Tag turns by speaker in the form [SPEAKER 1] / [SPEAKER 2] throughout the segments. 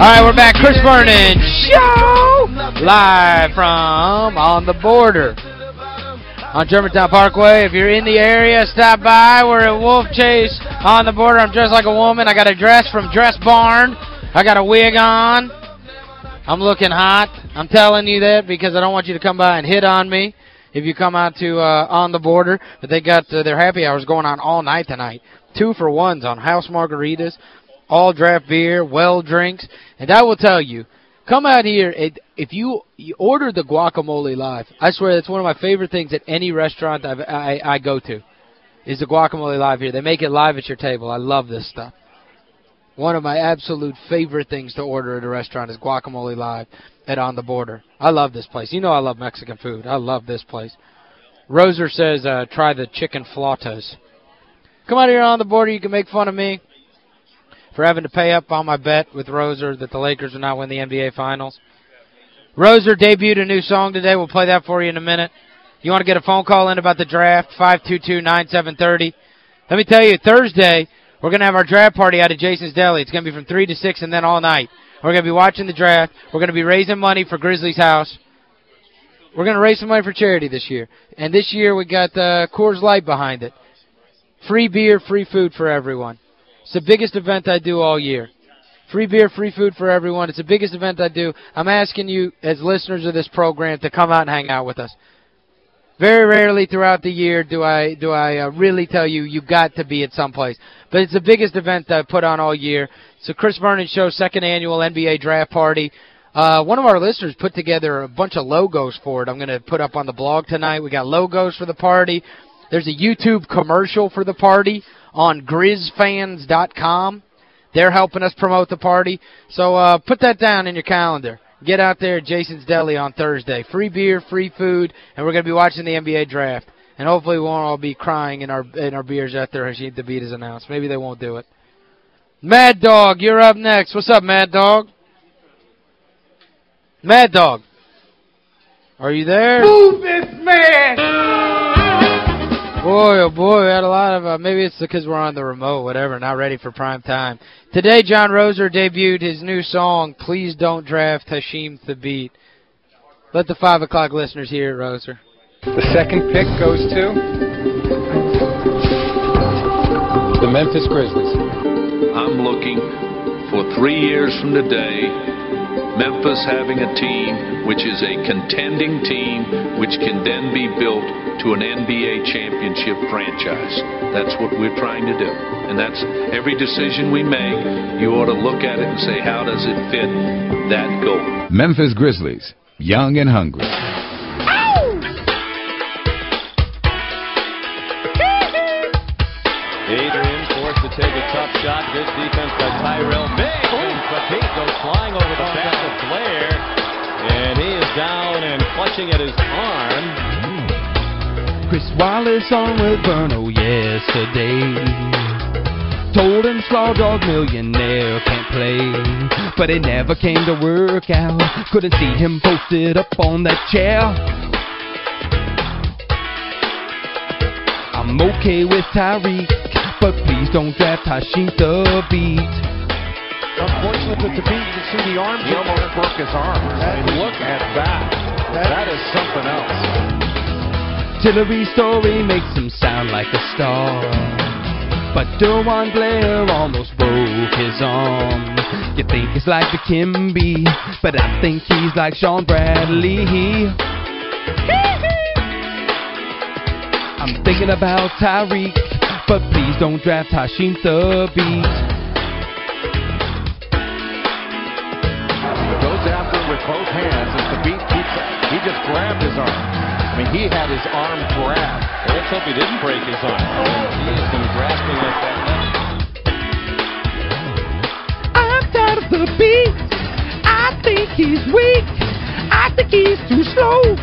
[SPEAKER 1] All right, we're back. Chris Vernon Show live from On the Border on Germantown Parkway. If you're in the area, stop by. We're at Wolf Chase on the border. I'm dressed like a woman. I got a dress from Dress Barn. I got a wig on. I'm looking hot. I'm telling you that because I don't want you to come by and hit on me if you come out to uh, On the Border. But they got uh, their happy hours going on all night tonight. Two for ones on house margaritas, all draft beer, well drinks. And I will tell you, come out here, it, if you, you order the guacamole live, I swear that's one of my favorite things at any restaurant I've, I, I go to, is the guacamole live here. They make it live at your table. I love this stuff. One of my absolute favorite things to order at a restaurant is guacamole live at On the Border. I love this place. You know I love Mexican food. I love this place. Roser says, uh, try the chicken flautas. Come out here on the border. You can make fun of me for having to pay up on my bet with Roser that the Lakers will not win the NBA Finals. Roser debuted a new song today. We'll play that for you in a minute. You want to get a phone call in about the draft, 522-9730. Let me tell you, Thursday, we're going to have our draft party out at Jason's Deli. It's going to be from 3 to 6 and then all night. We're going to be watching the draft. We're going to be raising money for Grizzlies House. We're going to raise some money for charity this year. And this year we got uh, Coors Light behind it. Free beer, free food for everyone. It's the biggest event I do all year. Free beer, free food for everyone. It's the biggest event I do. I'm asking you, as listeners of this program, to come out and hang out with us. Very rarely throughout the year do I do I uh, really tell you you got to be at some place. But it's the biggest event that I've put on all year. So Chris Vernon Show, second annual NBA Draft Party. Uh, one of our listeners put together a bunch of logos for it. I'm going to put up on the blog tonight. We got logos for the party. There's a YouTube commercial for the party on grizzfans.com. They're helping us promote the party. So uh, put that down in your calendar. Get out there at Jason's Deli on Thursday. Free beer, free food, and we're going to be watching the NBA draft. And hopefully we won't all be crying in our in our beers after Hasheem Thabeet is announced. Maybe they won't do it. Mad Dog, you're up next. What's up, Mad Dog? Mad Dog. Are you there?
[SPEAKER 2] Move this man!
[SPEAKER 1] Boy, oh boy, we had a lot of, uh, maybe it's because we're on the remote, whatever, not ready for prime time. Today, John Roser debuted his new song, Please Don't Draft Hasheem Thabeet. Let the 5 o'clock listeners hear it, Roser.
[SPEAKER 2] The second pick goes to the Memphis Grizzlies.
[SPEAKER 3] I'm looking for three years from today, Memphis having a team which is a contending team which can then be built to an NBA championship franchise. That's what we're trying to do. And that's every decision we make, you ought to look at it and say, how does it fit that goal?
[SPEAKER 4] Memphis Grizzlies, young and hungry.
[SPEAKER 5] Adrian forced to take a tough shot. Good defense by Tyrell Big. And Thabeet goes flying over the back of Blair. And he is down and clutching at his arm.
[SPEAKER 6] Chris Wallace on with Verno yesterday. Told him Slaw Dog Millionaire can't play. But it never came to work out. Couldn't see him posted up on that chair. I'm okay with Tyreke, but please don't draft Hasheem Thabeet.
[SPEAKER 7] Unfortunately, with Thabeet, you can see the arm.
[SPEAKER 5] He almost broke his arm. And look at that. That is something else.
[SPEAKER 6] Tillery story makes him sound like a star. But DeJuan Blair almost broke his arm. You think he's like the Dikembe, but I think he's like Shawn Bradley. I'm thinking about Tyreke, but please don't draft Hasheem the
[SPEAKER 7] He just grabbed his arm. I mean, he had his arm grabbed.
[SPEAKER 5] Well, let's hope he didn't break his arm. He has been grasping at that neck.
[SPEAKER 6] I'm tired of Thabeet. I think he's weak. I think he's too slow.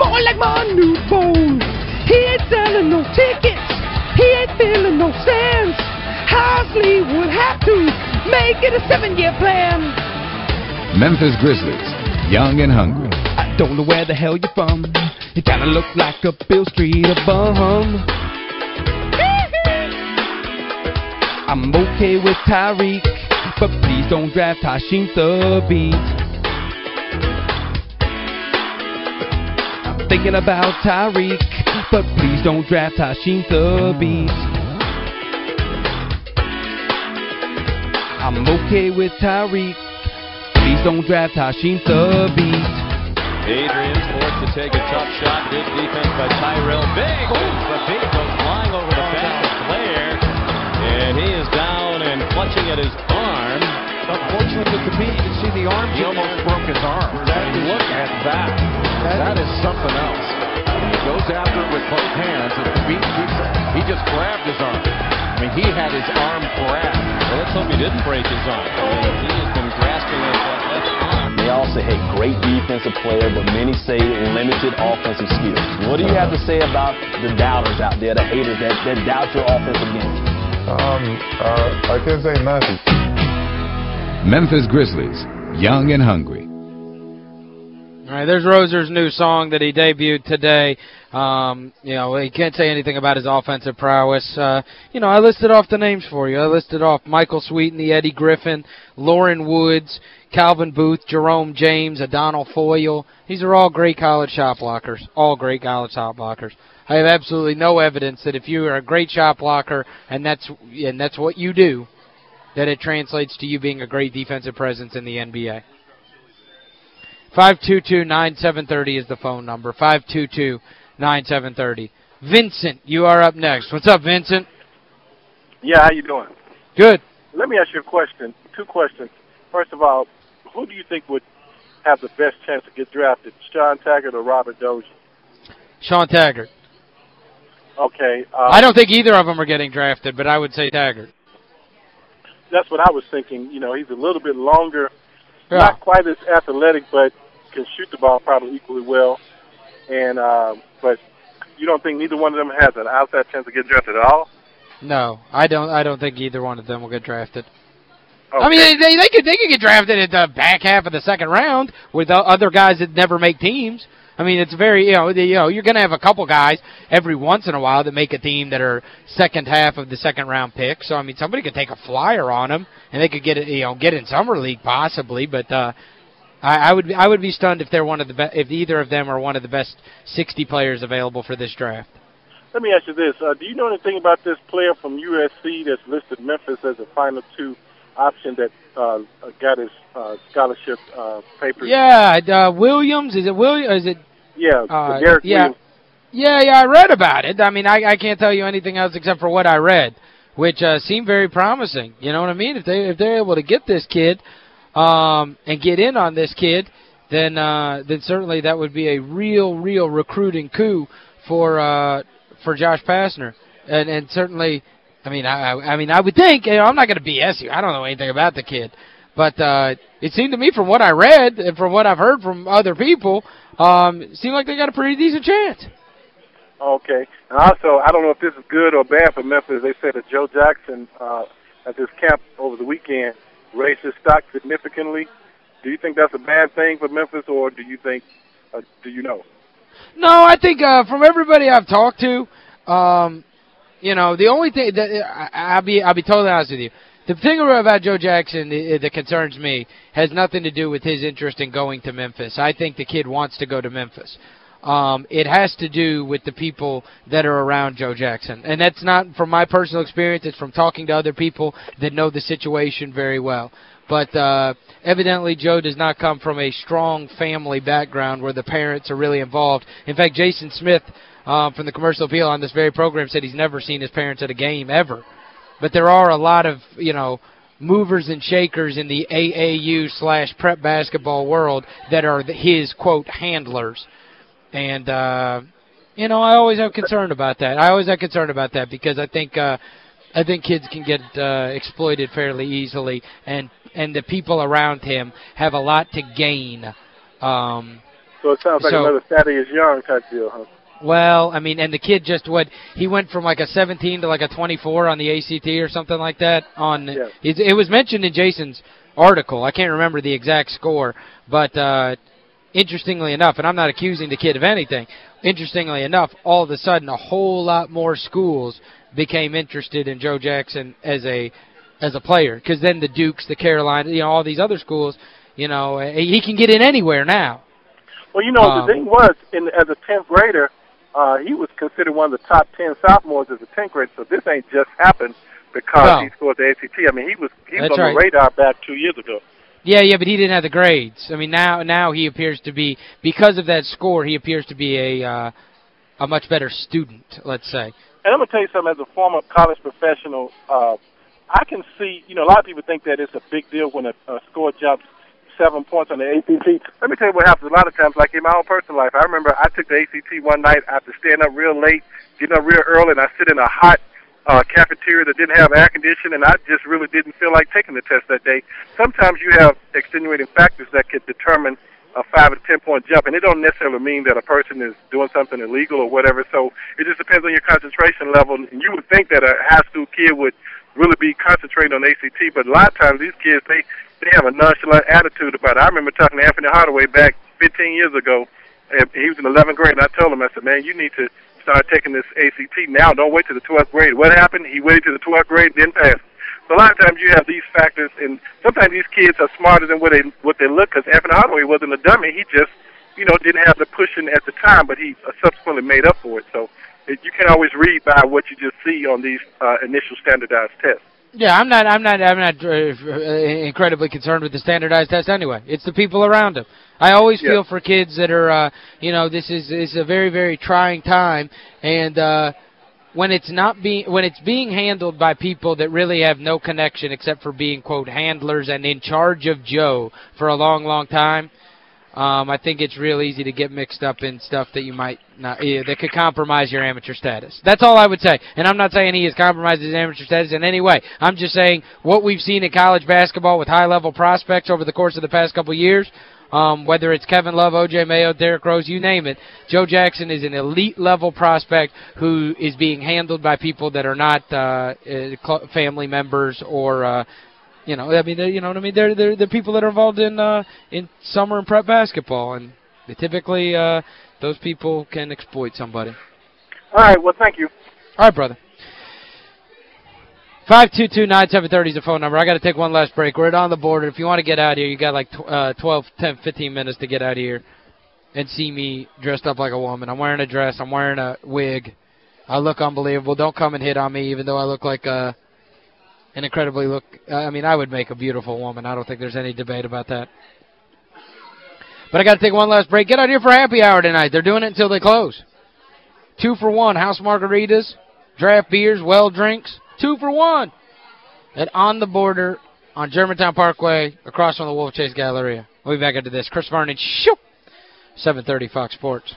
[SPEAKER 6] more like my new phone. He ain't selling no tickets. He ain't feeling no sense. Heisley would have to make it a seven-year plan.
[SPEAKER 4] Memphis Grizzlies, young and hungry.
[SPEAKER 6] Don't know where the hell you're from. You kinda look like a Beale Street a bum. I'm okay with Tyreke, but please don't draft Hasheem Thabeet. I'm thinking about Tyreke, but please don't draft Hasheem Thabeet. I'm okay with Tyreke. Please don't draft Hasheem Thabeet.
[SPEAKER 5] Adrian's forced to take a tough shot. Good defense by Tyrell. Big. Oh, Thabeet goes flying over the back of Blair. And he is down and clutching at his arm.
[SPEAKER 7] Unfortunate for Thabeet, you can see the arm.
[SPEAKER 5] He almost broke his arm.
[SPEAKER 7] That is-
[SPEAKER 5] look at that. That is something else.
[SPEAKER 7] He goes after it with both hands, and Thabeet keeps He just grabbed his arm. I mean, he had his arm grabbed.
[SPEAKER 5] Well, let's hope he didn't break his arm. I mean, he has been grasping at that left arm.
[SPEAKER 8] They all say, hey, great defensive player, but many say limited offensive skills. What do you have to say about the doubters out there, the haters that, that doubt your offensive game?
[SPEAKER 9] Um, uh, I can't say nothing.
[SPEAKER 4] Memphis Grizzlies, young and hungry.
[SPEAKER 1] All right, there's Roser's new song that he debuted today. Um, you know, he can't say anything about his offensive prowess. Uh, you know, I listed off the names for you. I listed off Michael Sweetney, Eddie Griffin, Loren Woods, Calvin Booth, Jerome James, Adonal Foyle. These are all great college shot blockers. All great college shot blockers. I have absolutely no evidence that if you are a great shot blocker and that's and that's what you do, that it translates to you being a great defensive presence in the NBA. 522-9730 is the phone number. 522-9730. Vincent, you are up next. What's up, Vincent?
[SPEAKER 10] Yeah, how you doing?
[SPEAKER 1] Good.
[SPEAKER 10] Let me ask you a question. Two questions. First of all, who do you think would have the best chance to get drafted, Shawn Taggart or Robert Dozier?
[SPEAKER 1] Shawn Taggart.
[SPEAKER 10] Okay. Uh,
[SPEAKER 1] I don't think either of them are getting drafted, but I would say Taggart.
[SPEAKER 10] That's what I was thinking. You know, he's a little bit longer,
[SPEAKER 1] Yeah.
[SPEAKER 10] not quite as athletic, but can shoot the ball probably equally well. And uh, but you don't think neither one of them has an outside chance to get drafted at all?
[SPEAKER 1] No, I don't I don't think either one of them will get drafted.
[SPEAKER 10] Okay.
[SPEAKER 1] I mean, they, they, they could they could get drafted at the back half of the second round with the other guys that never make teams. I mean, it's very, you know, the, you know, you're going to have a couple guys every once in a while that make a team that are second half of the second round pick. So I mean, somebody could take a flyer on them and they could get you know, get in summer league possibly, but uh I, I would be, I would be stunned if they're one of the if either of them are one of the best 60 players available for this draft.
[SPEAKER 10] Let me ask you this: uh, Do you know anything about this player from USC that's listed Memphis as a final two option that uh, got his uh, scholarship uh, papers?
[SPEAKER 1] Yeah, uh, Williams, is it Williams? Is it
[SPEAKER 10] Yeah,
[SPEAKER 1] Uh,
[SPEAKER 10] Derrick
[SPEAKER 1] yeah.
[SPEAKER 10] Williams.
[SPEAKER 1] Yeah, yeah, I read about it. I mean, I I can't tell you anything else except for what I read, which uh seemed very promising. You know what I mean? If they if they're able to get this kid um and get in on this kid, then uh then certainly that would be a real real recruiting coup for uh for Josh Pastner. And and certainly I mean I I mean I would think, you know, I'm not going to BS you. I don't know anything about the kid. But uh it seemed to me from what I read and from what I've heard from other people, um it seemed like they got a pretty decent chance.
[SPEAKER 10] Okay. And also, I don't know if this is good or bad for Memphis. They said that Joe Jackson uh, at this camp over the weekend raised his stock significantly. Do you think that's a bad thing for Memphis, or do you think, uh, do you know?
[SPEAKER 1] No, I think uh, from everybody I've talked to, um, you know, the only thing that I, I'll be I'll be totally honest with you. The thing about Joe Jackson that concerns me has nothing to do with his interest in going to Memphis. I think the kid wants to go to Memphis. Um, it has to do with the people that are around Joe Jackson. And that's not from my personal experience. It's from talking to other people that know the situation very well. But uh, evidently Joe does not come from a strong family background where the parents are really involved. In fact, Jason Smith um, from the Commercial Appeal on this very program said he's never seen his parents at a game ever. But there are a lot of, you know, movers and shakers in the AAU slash prep basketball world that are his, quote, handlers. And, uh, you know, I always have concern about that. I always have concern about that because I think uh, I think kids can get uh, exploited fairly easily, and and the people around him have a lot to gain um,
[SPEAKER 10] So it sounds like
[SPEAKER 1] So-
[SPEAKER 10] another Thaddeus Young type deal, huh?
[SPEAKER 1] Well, I mean, and the kid just what he went from like a 17 to like a 24 on the ACT or something like that on
[SPEAKER 10] Yeah.
[SPEAKER 1] it, it was mentioned in Jason's article. I can't remember the exact score, but uh interestingly enough, and I'm not accusing the kid of anything, interestingly enough, all of a sudden a whole lot more schools became interested in Joe Jackson as a as a player because then the Dukes, the Carolina, you know, all these other schools, you know, he can get in anywhere now.
[SPEAKER 10] Well, you know,
[SPEAKER 1] Um,
[SPEAKER 10] the thing was, in as a 10th grader, uh, he was considered one of the top 10 sophomores as a 10th grader, so this ain't just happened because
[SPEAKER 1] No.
[SPEAKER 10] he scored the ACT. I mean, he was he was on
[SPEAKER 1] right.
[SPEAKER 10] the radar back two years ago.
[SPEAKER 1] Yeah, yeah, but he didn't have the grades. I mean, now now he appears to be because of that score, he appears to be a uh, a much better student, let's say.
[SPEAKER 10] And I'm gonna tell you something. As a former college professional, uh, I can see. You know, a lot of people think that it's a big deal when a, a score jumps seven points on the ACT. Let me tell you what happens a lot of times. Like in my own personal life, I remember I took the ACT one night after staying up real late, getting up real early, and I sit in a hot uh, cafeteria that didn't have air conditioning, and I just really didn't feel like taking the test that day. Sometimes you have extenuating factors that could determine a five or ten point jump, and it don't necessarily mean that a person is doing something illegal or whatever. So it just depends on your concentration level. And you would think that a high school kid would really be concentrating on ACT, but a lot of times these kids they they have a nonchalant attitude about it. I remember talking to Anthony Hardaway back 15 years ago. And he was in 11th grade, and I told him, I said, man, you need to start taking this ACT now. Don't wait to the 12th grade. What happened? He waited to the 12th grade, then passed. So a lot of times you have these factors, and sometimes these kids are smarter than what they what they look. Because Anthony Hardaway wasn't a dummy; he just, you know, didn't have the pushing at the time, but he uh, subsequently made up for it. So it, you can't always read by what you just see on these uh, initial standardized tests.
[SPEAKER 1] Yeah, I'm not I'm not I'm not uh, uh, incredibly concerned with the standardized test anyway. It's the people around him. I always
[SPEAKER 10] Yeah.
[SPEAKER 1] feel for kids that are uh you know, this is is a very very trying time and uh when it's not being when it's being handled by people that really have no connection except for being quote handlers and in charge of Joe for a long long time um, I think it's real easy to get mixed up in stuff that you might not yeah, that could compromise your amateur status. That's all I would say. And I'm not saying he has compromised his amateur status in any way. I'm just saying what we've seen in college basketball with high-level prospects over the course of the past couple years, um, whether it's Kevin Love, O.J. Mayo, Derrick Rose, you name it, Joe Jackson is an elite-level prospect who is being handled by people that are not uh, uh, family members or uh, you know, I mean, you know what I mean? They're, they're the people that are involved in uh, in summer and prep basketball, and they typically, uh, those people can exploit somebody.
[SPEAKER 10] All right. Well, thank you.
[SPEAKER 1] All right, brother. 522-9730 is the phone number. I got to take one last break. We're at On the Border. If you want to get out of here, you got like tw uh, 12, 10, 15 minutes to get out of here and see me dressed up like a woman. I'm wearing a dress. I'm wearing a wig. I look unbelievable. Don't come and hit on me, even though I look like a an incredibly look I mean I would make a beautiful woman. I don't think there's any debate about that. But I got to take one last break. Get out here for happy hour tonight. They're doing it until they close. Two for one. House margaritas, draft beers, well drinks. Two for one. At On the Border on Germantown Parkway across from the Wolf Chase Galleria. We'll be back into this. Chris Vernon, shoot. 730 Fox Sports.